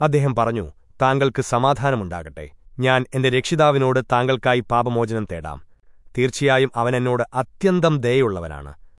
അദ്ദേഹം പറഞ്ഞു താങ്കൾക്ക് സമാധാനമുണ്ടാകട്ടെ. ഞാൻ എന്റെ രക്ഷിതാവിനോട് താങ്കൾക്കായി പാപമോചനം തേടാം. തീർച്ചയായും അവൻ എന്നോട് അത്യന്തം ദയുള്ളവനാണ്